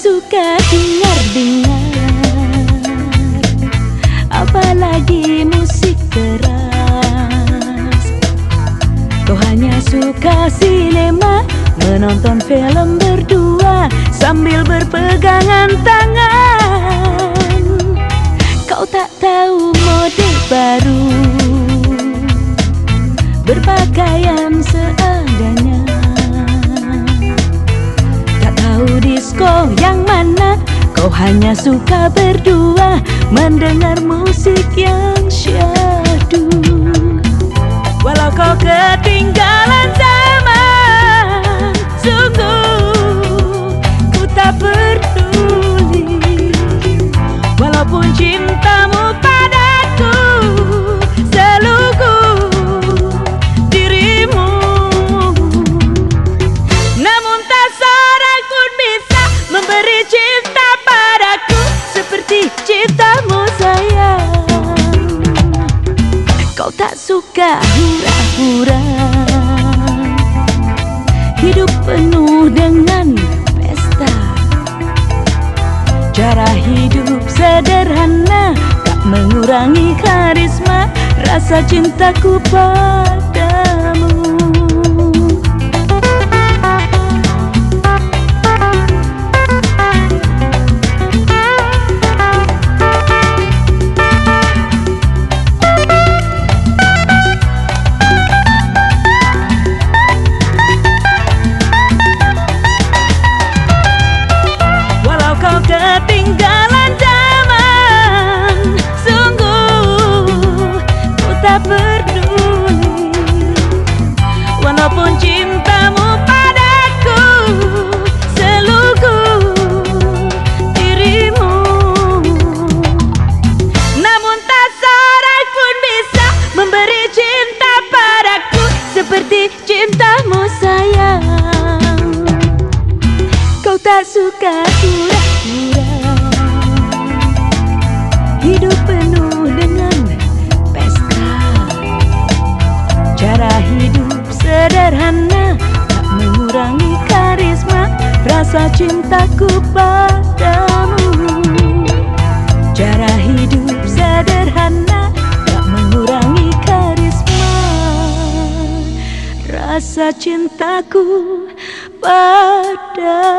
suka dengar-dengar Apalagi musik keras. Kau hanya suka sinema Menonton film berdua Sambil berpegangan tangan. Kau tak tahu mode baru. Berpakaian Kau hanya suka berdua Mendengar musik yang syahdu. Walau kau ketinggalan zaman Sungguh ku tak peduli. Walaupun cintamu padaku Kau tak suka. Hura-hura. Hidup penuh dengan pesta. Cara hidup sederhana Tak mengurangi karisma Rasa cintaku padamu Walaupun cintamu padaku Seluruh dirimu. Namun tak seorang pun bisa memberi cinta padaku. Seperti Rasa cintaku padamu. Cara hidup sederhana Tak mengurangi karisma. Rasa cintaku padamu